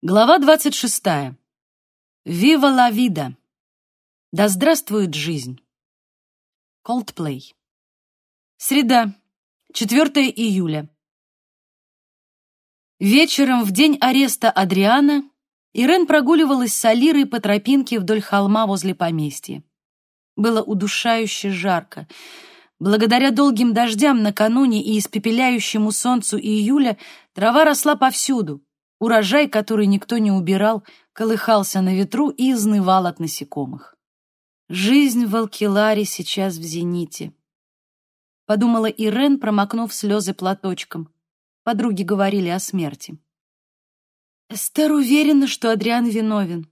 Глава двадцать шестая. «Вива ла вида!» «Да здравствует жизнь!» Coldplay. Среда, 4 июля. Вечером, в день ареста Адриана, Ирен прогуливалась с Алирой по тропинке вдоль холма возле поместья. Было удушающе жарко. Благодаря долгим дождям накануне и испепеляющему солнцу июля трава росла повсюду, Урожай, который никто не убирал, колыхался на ветру и изнывал от насекомых. Жизнь в Алкиларе сейчас в зените. Подумала Ирен, промокнув слезы платочком. Подруги говорили о смерти. Эстер уверена, что Адриан виновен.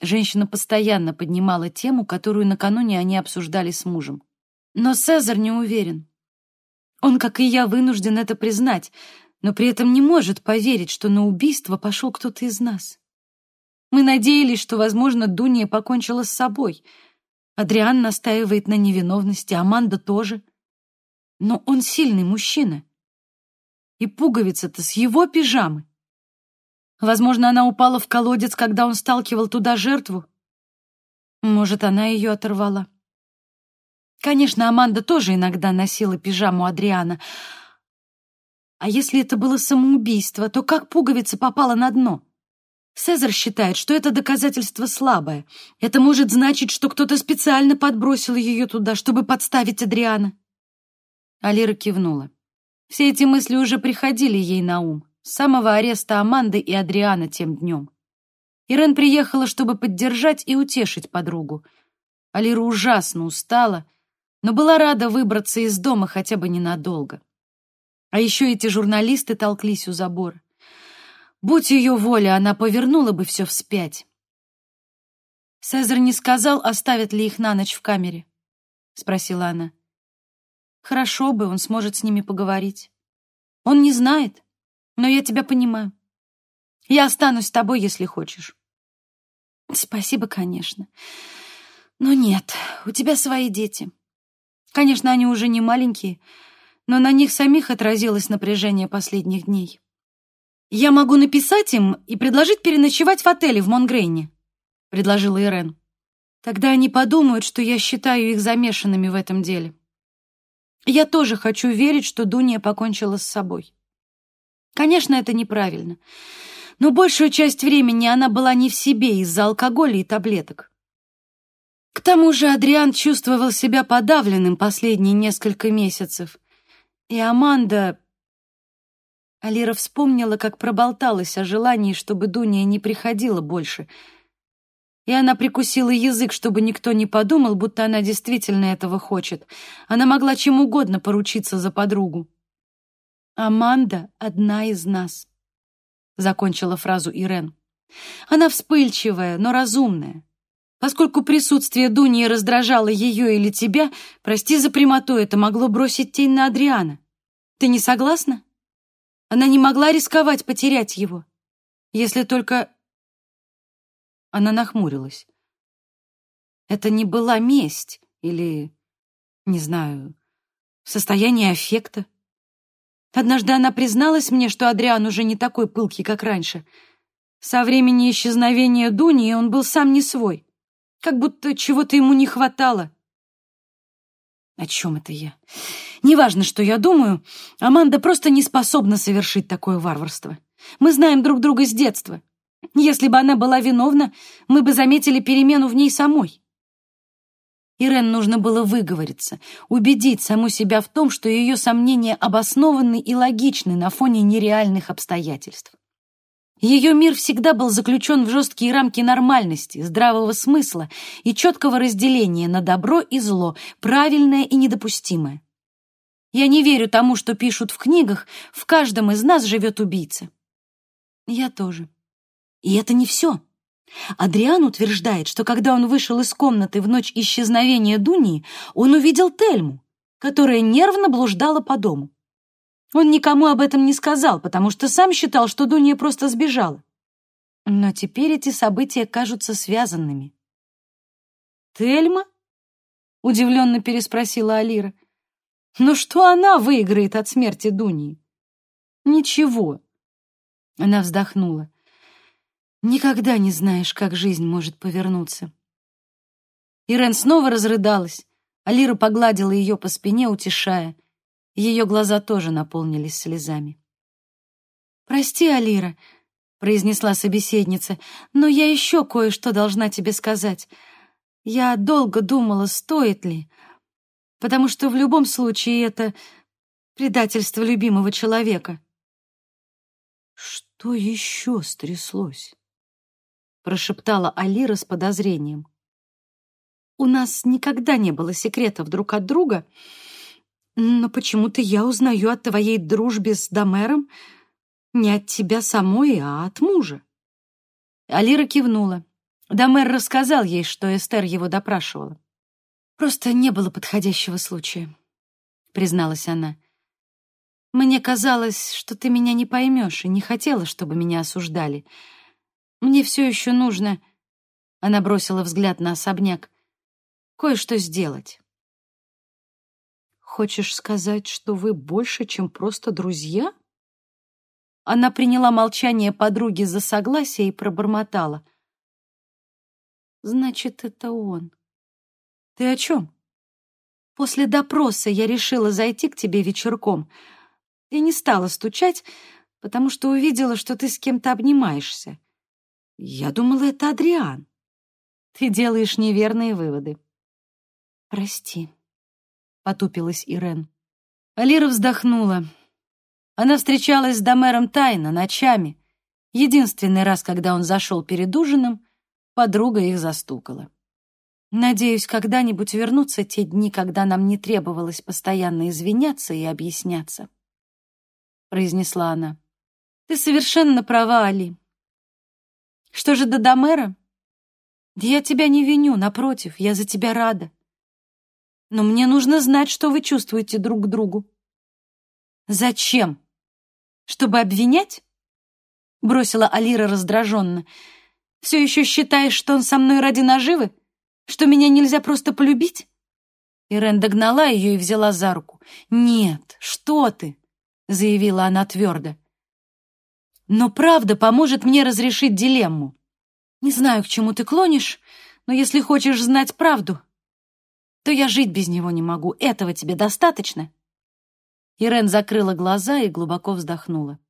Женщина постоянно поднимала тему, которую накануне они обсуждали с мужем. Но Цезарь не уверен. Он, как и я, вынужден это признать, но при этом не может поверить, что на убийство пошел кто-то из нас. Мы надеялись, что, возможно, Дуния покончила с собой. Адриан настаивает на невиновности, Аманда тоже. Но он сильный мужчина. И пуговица-то с его пижамы. Возможно, она упала в колодец, когда он сталкивал туда жертву. Может, она ее оторвала. Конечно, Аманда тоже иногда носила пижаму Адриана, а если это было самоубийство, то как пуговица попала на дно? Цезарь считает, что это доказательство слабое. Это может значить, что кто-то специально подбросил ее туда, чтобы подставить Адриана. Алира кивнула. Все эти мысли уже приходили ей на ум с самого ареста Аманды и Адриана тем днем. Ирен приехала, чтобы поддержать и утешить подругу. Алира ужасно устала, но была рада выбраться из дома хотя бы ненадолго. А еще эти журналисты толклись у забора. Будь ее воля, она повернула бы все вспять. Цезарь не сказал, оставят ли их на ночь в камере, спросила она. Хорошо бы, он сможет с ними поговорить. Он не знает, но я тебя понимаю. Я останусь с тобой, если хочешь. Спасибо, конечно. Но нет, у тебя свои дети. Конечно, они уже не маленькие, но на них самих отразилось напряжение последних дней. «Я могу написать им и предложить переночевать в отеле в Монгрейне», — предложила Ирен. «Тогда они подумают, что я считаю их замешанными в этом деле. Я тоже хочу верить, что Дуния покончила с собой. Конечно, это неправильно, но большую часть времени она была не в себе из-за алкоголя и таблеток. К тому же Адриан чувствовал себя подавленным последние несколько месяцев — и Аманда... Алира вспомнила, как проболталась о желании, чтобы Дуния не приходила больше. И она прикусила язык, чтобы никто не подумал, будто она действительно этого хочет. Она могла чем угодно поручиться за подругу. «Аманда — одна из нас», — закончила фразу Ирен. «Она вспыльчивая, но разумная. Поскольку присутствие Дуни раздражало ее или тебя, прости за прямоту, это могло бросить тень на Адриана. Ты не согласна? Она не могла рисковать потерять его. Если только... Она нахмурилась. Это не была месть или, не знаю, состояние аффекта. Однажды она призналась мне, что Адриан уже не такой пылкий, как раньше. Со времени исчезновения Дуни он был сам не свой как будто чего-то ему не хватало. О чем это я? Неважно, что я думаю, Аманда просто не способна совершить такое варварство. Мы знаем друг друга с детства. Если бы она была виновна, мы бы заметили перемену в ней самой. Ирен нужно было выговориться, убедить саму себя в том, что ее сомнения обоснованы и логичны на фоне нереальных обстоятельств. Ее мир всегда был заключен в жесткие рамки нормальности, здравого смысла и четкого разделения на добро и зло, правильное и недопустимое. Я не верю тому, что пишут в книгах, в каждом из нас живет убийца. Я тоже. И это не все. Адриан утверждает, что когда он вышел из комнаты в ночь исчезновения Дунии, он увидел Тельму, которая нервно блуждала по дому. Он никому об этом не сказал, потому что сам считал, что Дуня просто сбежала. Но теперь эти события кажутся связанными. «Тельма?» — удивленно переспросила Алира. «Ну что она выиграет от смерти Дуни?» «Ничего». Она вздохнула. Никогда не знаешь, как жизнь может повернуться. Ирен снова разрыдалась, а Лира погладила ее по спине, утешая. Ее глаза тоже наполнились слезами. «Прости, Алира», — произнесла собеседница, «но я еще кое-что должна тебе сказать. Я долго думала, стоит ли, потому что в любом случае это предательство любимого человека». «Что еще стряслось?» — прошептала Алира с подозрением. «У нас никогда не было секретов друг от друга, но почему-то я узнаю о твоей дружбе с Домером не от тебя самой, а от мужа». Алира кивнула. Домер рассказал ей, что Эстер его допрашивала. «Просто не было подходящего случая», — призналась она. Мне казалось, что ты меня не поймешь, и не хотела, чтобы меня осуждали. Мне все еще нужно...» Она бросила взгляд на особняк. «Кое-что сделать». «Хочешь сказать, что вы больше, чем просто друзья?» Она приняла молчание подруги за согласие и пробормотала. «Значит, это он. Ты о чем?» «После допроса я решила зайти к тебе вечерком», я не стала стучать, потому что увидела, что ты с кем-то обнимаешься. Я думала, это Адриан. Ты делаешь неверные выводы. Прости, потупилась Ирен. Алира вздохнула. Она встречалась с Домером тайно, ночами. Единственный раз, когда он зашел перед ужином, подруга их застукала. Надеюсь, когда-нибудь вернутся те дни, когда нам не требовалось постоянно извиняться и объясняться. — произнесла она. «Ты совершенно права, Али. Что же до Домера? Я тебя не виню, напротив, я за тебя рада. Но мне нужно знать, что вы чувствуете друг к другу». «Зачем? Чтобы обвинять?» — бросила Алира раздраженно. «Все еще считаешь, что он со мной ради наживы? Что меня нельзя просто полюбить?» Ирен догнала ее и взяла за руку. «Нет, что ты? — заявила она твердо. «Но правда поможет мне разрешить дилемму. Не знаю, к чему ты клонишь, но если хочешь знать правду, то я жить без него не могу. Этого тебе достаточно?» Ирен закрыла глаза и глубоко вздохнула.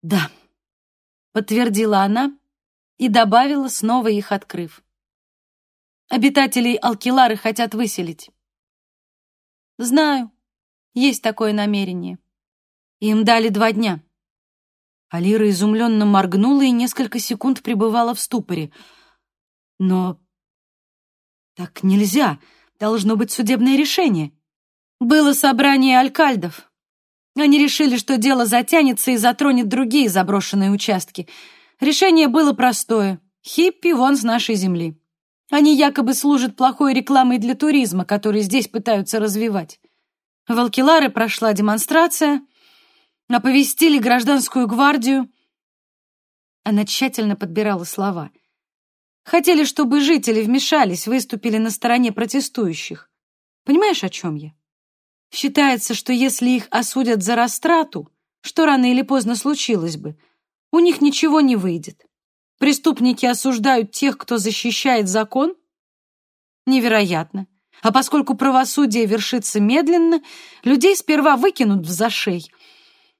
«Да», — подтвердила она и добавила, снова их открыв. «Обитателей Алкилары хотят выселить». «Знаю, есть такое намерение». Им дали два дня. Алира изумленно моргнула и несколько секунд пребывала в ступоре. Но так нельзя. Должно быть судебное решение. Было собрание алькальдов. Они решили, что дело затянется и затронет другие заброшенные участки. Решение было простое. Хиппи вон с нашей земли. Они якобы служат плохой рекламой для туризма, который здесь пытаются развивать. В Алкиларе прошла демонстрация, оповестили гражданскую гвардию. Она тщательно подбирала слова. Хотели, чтобы жители вмешались, выступили на стороне протестующих. Понимаешь, о чем я? Считается, что если их осудят за растрату, что рано или поздно случилось бы, у них ничего не выйдет. Преступники осуждают тех, кто защищает закон? Невероятно. А поскольку правосудие вершится медленно, людей сперва выкинут в зашей,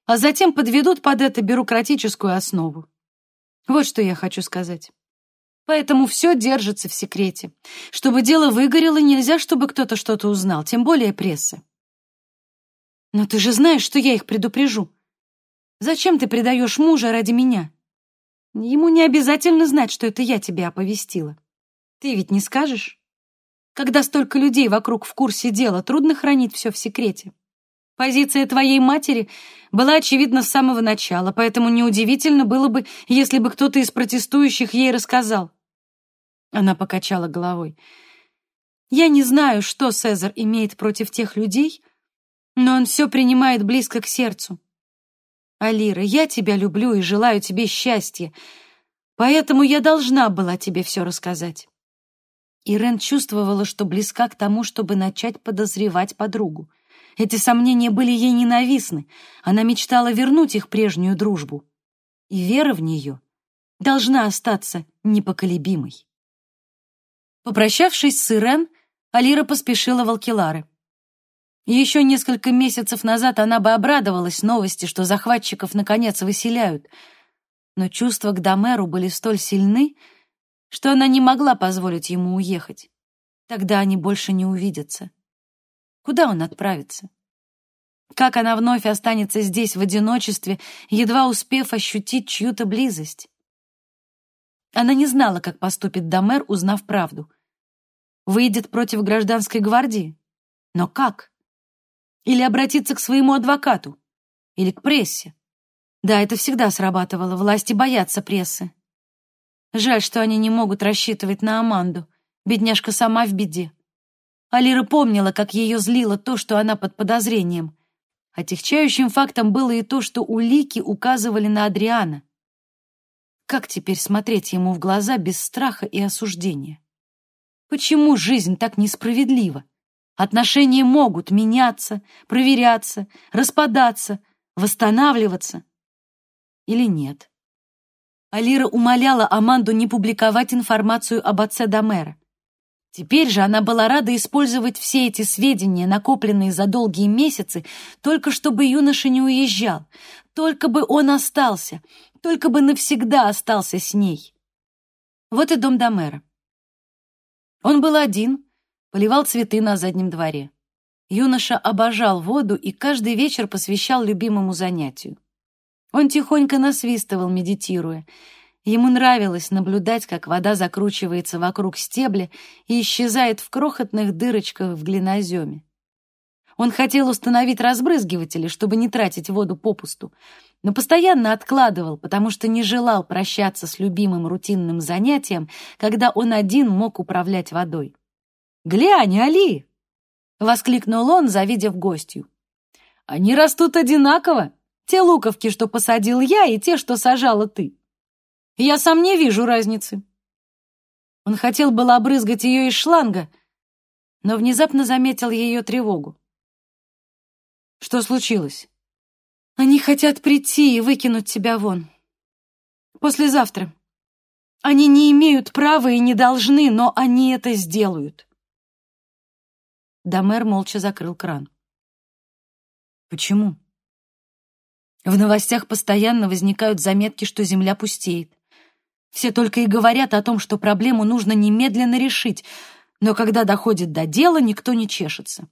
а затем подведут под это бюрократическую основу. Вот что я хочу сказать. Поэтому все держится в секрете. Чтобы дело выгорело, нельзя, чтобы кто-то что-то узнал, тем более пресса. Но ты же знаешь, что я их предупрежу. Зачем ты предаешь мужа ради меня? Ему не обязательно знать, что это я тебя оповестила. Ты ведь не скажешь? Когда столько людей вокруг в курсе дела, трудно хранить все в секрете. Позиция твоей матери была очевидна с самого начала, поэтому неудивительно было бы, если бы кто-то из протестующих ей рассказал. Она покачала головой. Я не знаю, что Цезарь имеет против тех людей, но он все принимает близко к сердцу. Алира, я тебя люблю и желаю тебе счастья, поэтому я должна была тебе все рассказать. Ирен чувствовала, что близка к тому, чтобы начать подозревать подругу. Эти сомнения были ей ненавистны. Она мечтала вернуть их прежнюю дружбу. И вера в нее должна остаться непоколебимой. Попрощавшись с Ирен, Алира поспешила в Алкилары. Еще несколько месяцев назад она бы обрадовалась новости, что захватчиков наконец выселяют, но чувства к Домеру были столь сильны, что она не могла позволить ему уехать. Тогда они больше не увидятся. Куда он отправится? Как она вновь останется здесь в одиночестве, едва успев ощутить чью-то близость? Она не знала, как поступит Домер, узнав правду. Выйдет против гражданской гвардии? Но как? Или обратиться к своему адвокату? Или к прессе? Да, это всегда срабатывало. Власти боятся прессы. Жаль, что они не могут рассчитывать на Аманду. Бедняжка сама в беде. Алира помнила, как ее злило то, что она под подозрением. Отягчающим фактом было и то, что улики указывали на Адриана. Как теперь смотреть ему в глаза без страха и осуждения? Почему жизнь так несправедлива? Отношения могут меняться, проверяться, распадаться, восстанавливаться. Или нет? Алира умоляла Аманду не публиковать информацию об отце Домера. Теперь же она была рада использовать все эти сведения, накопленные за долгие месяцы, только чтобы юноша не уезжал, только бы он остался, только бы навсегда остался с ней. Вот и дом Домера. Он был один, поливал цветы на заднем дворе. Юноша обожал воду и каждый вечер посвящал любимому занятию. Он тихонько насвистывал, медитируя. Ему нравилось наблюдать, как вода закручивается вокруг стебля и исчезает в крохотных дырочках в глиноземе. Он хотел установить разбрызгиватели, чтобы не тратить воду попусту, но постоянно откладывал, потому что не желал прощаться с любимым рутинным занятием, когда он один мог управлять водой. «Глянь, Али!» — воскликнул он, завидев гостью. «Они растут одинаково, те луковки, что посадил я, и те, что сажала ты. Я сам не вижу разницы». Он хотел было обрызгать ее из шланга, но внезапно заметил ее тревогу. «Что случилось?» «Они хотят прийти и выкинуть тебя вон. Послезавтра. Они не имеют права и не должны, но они это сделают». Домер молча закрыл кран. Почему? В новостях постоянно возникают заметки, что земля пустеет. Все только и говорят о том, что проблему нужно немедленно решить, но когда доходит до дела, никто не чешется.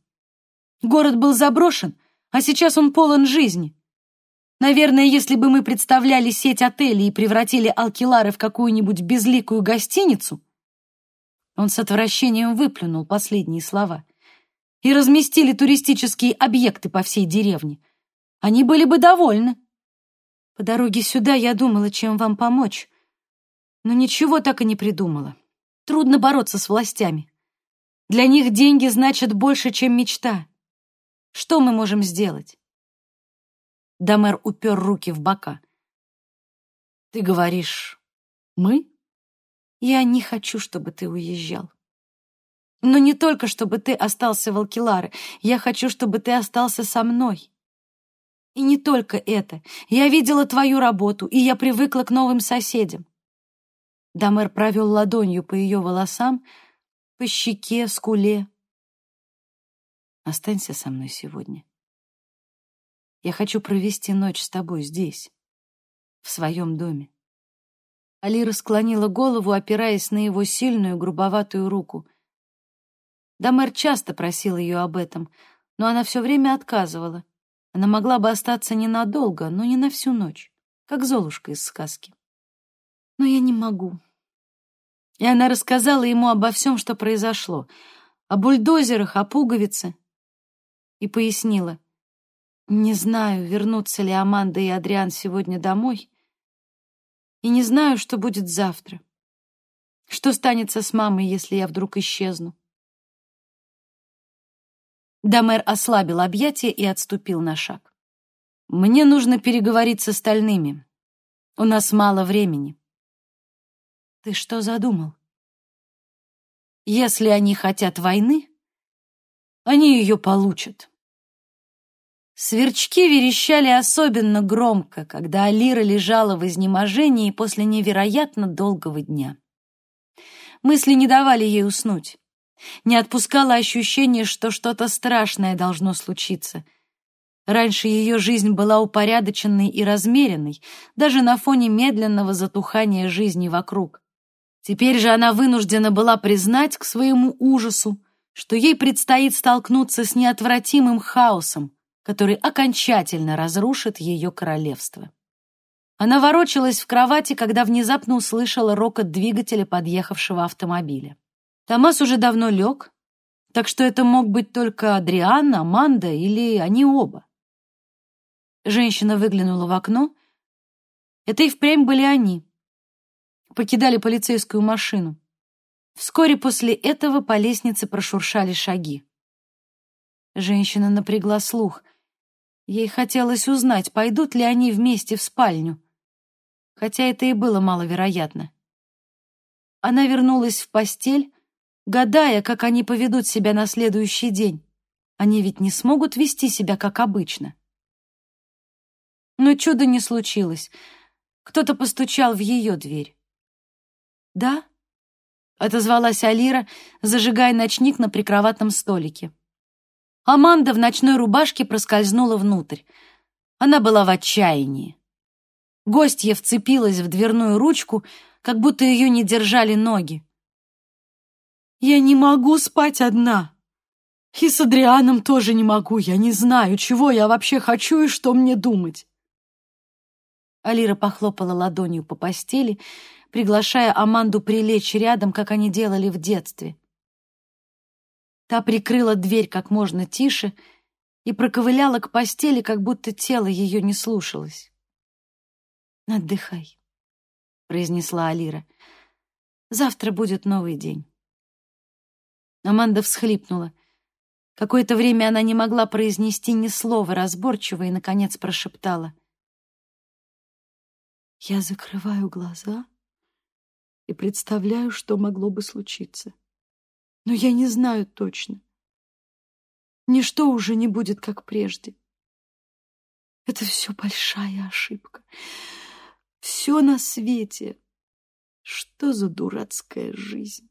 Город был заброшен, а сейчас он полон жизни. Наверное, если бы мы представляли сеть отелей и превратили Алкилары в какую-нибудь безликую гостиницу... Он с отвращением выплюнул последние слова и разместили туристические объекты по всей деревне. Они были бы довольны. По дороге сюда я думала, чем вам помочь, но ничего так и не придумала. Трудно бороться с властями. Для них деньги значат больше, чем мечта. Что мы можем сделать? Дамер упер руки в бока. Ты говоришь, мы? Я не хочу, чтобы ты уезжал. Но не только, чтобы ты остался в Алкиларе. Я хочу, чтобы ты остался со мной. И не только это. Я видела твою работу, и я привыкла к новым соседям. Дамер провел ладонью по ее волосам, по щеке, скуле. Останься со мной сегодня. Я хочу провести ночь с тобой здесь, в своем доме. Алира склонила голову, опираясь на его сильную, грубоватую руку — Дамер часто просил ее об этом, но она все время отказывала. Она могла бы остаться ненадолго, но не на всю ночь, как Золушка из сказки. Но я не могу. И она рассказала ему обо всем, что произошло, о бульдозерах, о пуговице, и пояснила. Не знаю, вернутся ли Аманда и Адриан сегодня домой, и не знаю, что будет завтра. Что станется с мамой, если я вдруг исчезну? Дамер ослабил объятия и отступил на шаг. «Мне нужно переговорить с остальными. У нас мало времени». «Ты что задумал?» «Если они хотят войны, они ее получат». Сверчки верещали особенно громко, когда Алира лежала в изнеможении после невероятно долгого дня. Мысли не давали ей уснуть. Не отпускало ощущение, что что-то страшное должно случиться. Раньше ее жизнь была упорядоченной и размеренной, даже на фоне медленного затухания жизни вокруг. Теперь же она вынуждена была признать к своему ужасу, что ей предстоит столкнуться с неотвратимым хаосом, который окончательно разрушит ее королевство. Она ворочалась в кровати, когда внезапно услышала рокот двигателя подъехавшего автомобиля. Томас уже давно лег, так что это мог быть только Адриан, Аманда или они оба. Женщина выглянула в окно. Это и впрямь были они. Покидали полицейскую машину. Вскоре после этого по лестнице прошуршали шаги. Женщина напрягла слух. Ей хотелось узнать, пойдут ли они вместе в спальню хотя это и было маловероятно. Она вернулась в постель, гадая, как они поведут себя на следующий день. Они ведь не смогут вести себя, как обычно. Но чуда не случилось. Кто-то постучал в ее дверь. «Да?» — отозвалась Алира, зажигая ночник на прикроватном столике. Аманда в ночной рубашке проскользнула внутрь. Она была в отчаянии. Гостья вцепилась в дверную ручку, как будто ее не держали ноги. «Я не могу спать одна. И с Адрианом тоже не могу. Я не знаю, чего я вообще хочу и что мне думать». Алира похлопала ладонью по постели, приглашая Аманду прилечь рядом, как они делали в детстве. Та прикрыла дверь как можно тише и проковыляла к постели, как будто тело ее не слушалось. «Отдыхай», — произнесла Алира. «Завтра будет новый день». Аманда всхлипнула. Какое-то время она не могла произнести ни слова разборчиво и, наконец, прошептала. «Я закрываю глаза и представляю, что могло бы случиться. Но я не знаю точно. Ничто уже не будет, как прежде. Это все большая ошибка. Все на свете. Что за дурацкая жизнь?